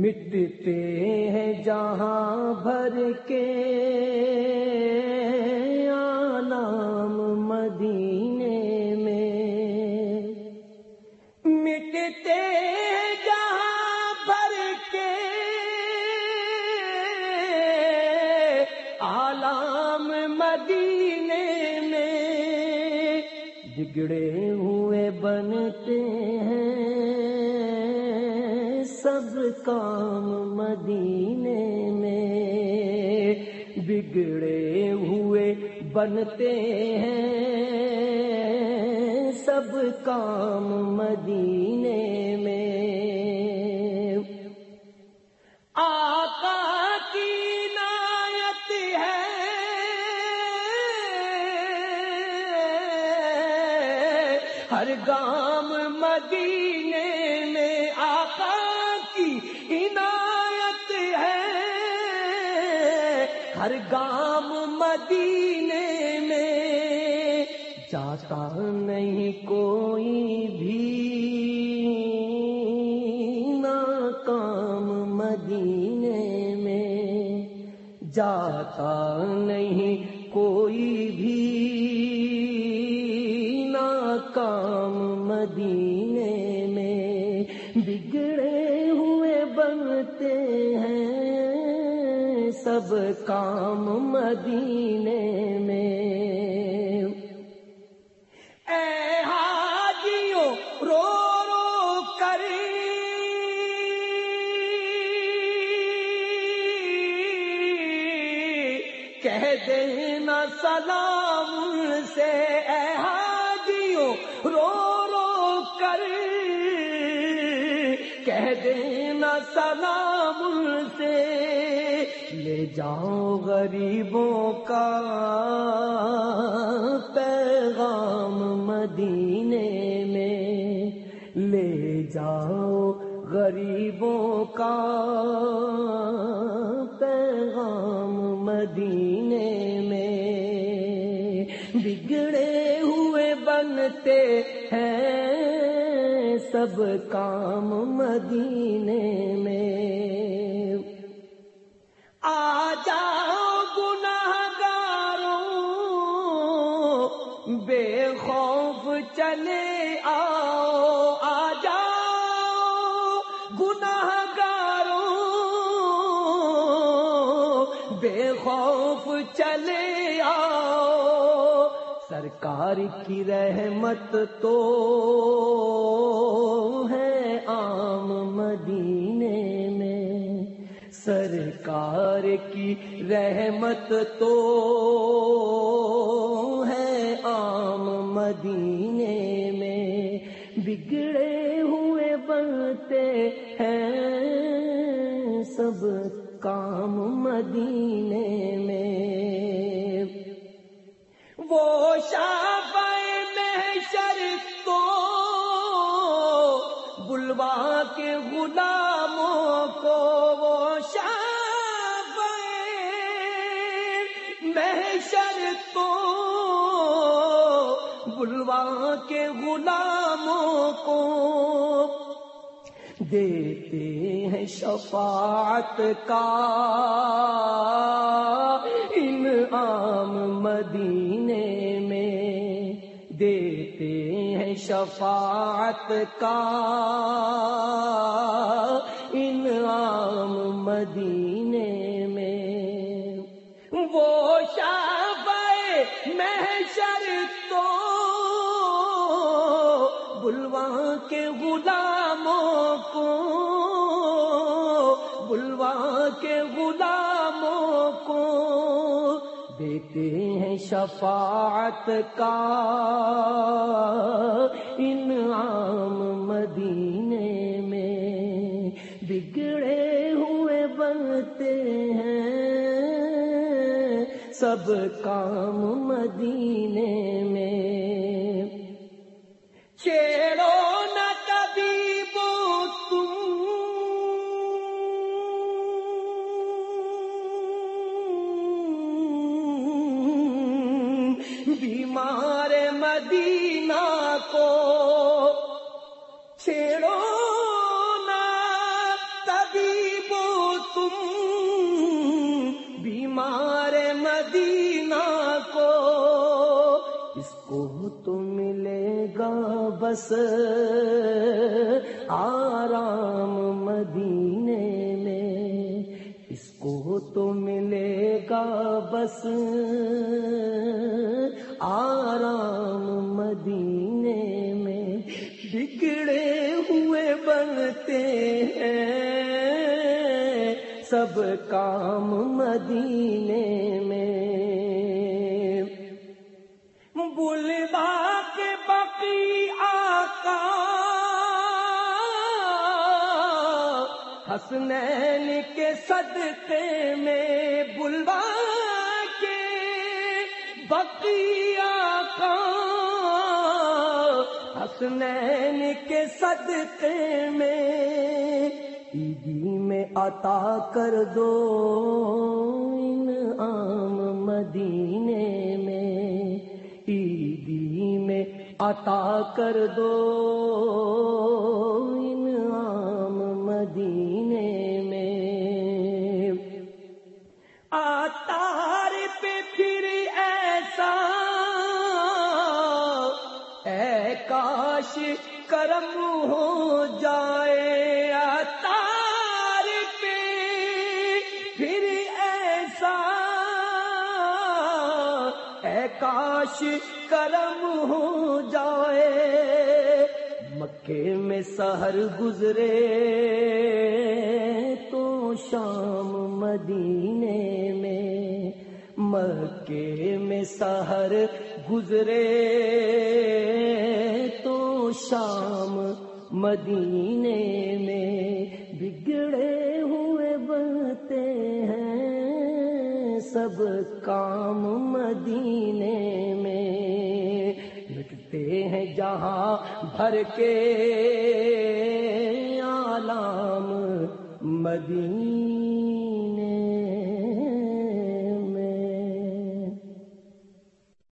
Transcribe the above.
مٹتے ہیں جہاں بھر کے۔ آنام مدینے میں۔ مٹتے ہیں جہاں بھر کے۔ آلام مدینے میں۔ بگڑے ہوئے بنتے ہیں۔ سب کام مدینے میں بگڑے ہوئے بنتے ہیں۔ سب کام مدینے میں۔ آقا کی نایت ہے۔ ہر گام مدینے میں آقا عنایت ہے۔ ہر گام مدینے میں جاتا نہیں کوئی بھی۔ ناکام مدینے میں جاتا نہیں کوئی بھی۔ ناکام مدینے سب کام مدینے میں۔ اے حاجیوں رو رو کر کہہ دینا سلام سے، اے حاجیوں رو رو کر کہہ دینا سلام سے۔ لے جاؤ غریبوں کا پیغام مدینے میں لے جاؤ غریبوں کا پیغام مدینے میں بگڑے ہوئے بنتے ہیں سب کام مدینے میں چلے آؤ، آ جاؤ۔ گناہ گاروں بے خوف چلے آؤ۔ سرکار کی رحمت تو ہے عام مدینے میں۔ سرکار کی رحمت تو عام مدینے میں بگڑے ہوئے بنتے ہیں سب کام مدینے میں۔ وہ شاف محشر تو بلوا کے غلاموں کو وہ بلوا کے غلاموں کو دیتے ہیں شفاعت کا۔ انعام مدینے میں دیتے ہیں شفاعت کا۔ انعام مدینے میں وہ شاف محشر کے غلاموں کو، بلوا کے غلاموں کو دیتے ہیں شفاعت کا انعام مدینے میں۔ بگڑے ہوئے بنتے ہیں سب کام مدینے میں۔ چھیڑو بیمار مدینہ کو۔ چھیڑو تم بیمار مدینہ کو۔ گا بس آرام مدینے میں۔ اس کو تو ملے گا بس آرام مدینے میں بگڑے ہوئے بنتے ہیں۔ سب کام مدینے میں۔ بلوا کے بقی آقا۔ حسنین کے صدقے میں بلوا بقی آقا حسنین کے صدقے میں عیدی میں عطا کر دو عام مدینے میں عیدی میں عطا کر دو ہو جائے آتار پہ، پھر ایسا اے کاش کرم ہو جائے، مکے میں سہر گزرے تو شام مدینے میں، مکے میں سہر گزرے۔ مدینے میں بگڑے ہوئے بنتے ہیں سب کام مدینے میں لٹتے ہیں جہاں بھر کے عالم مدینے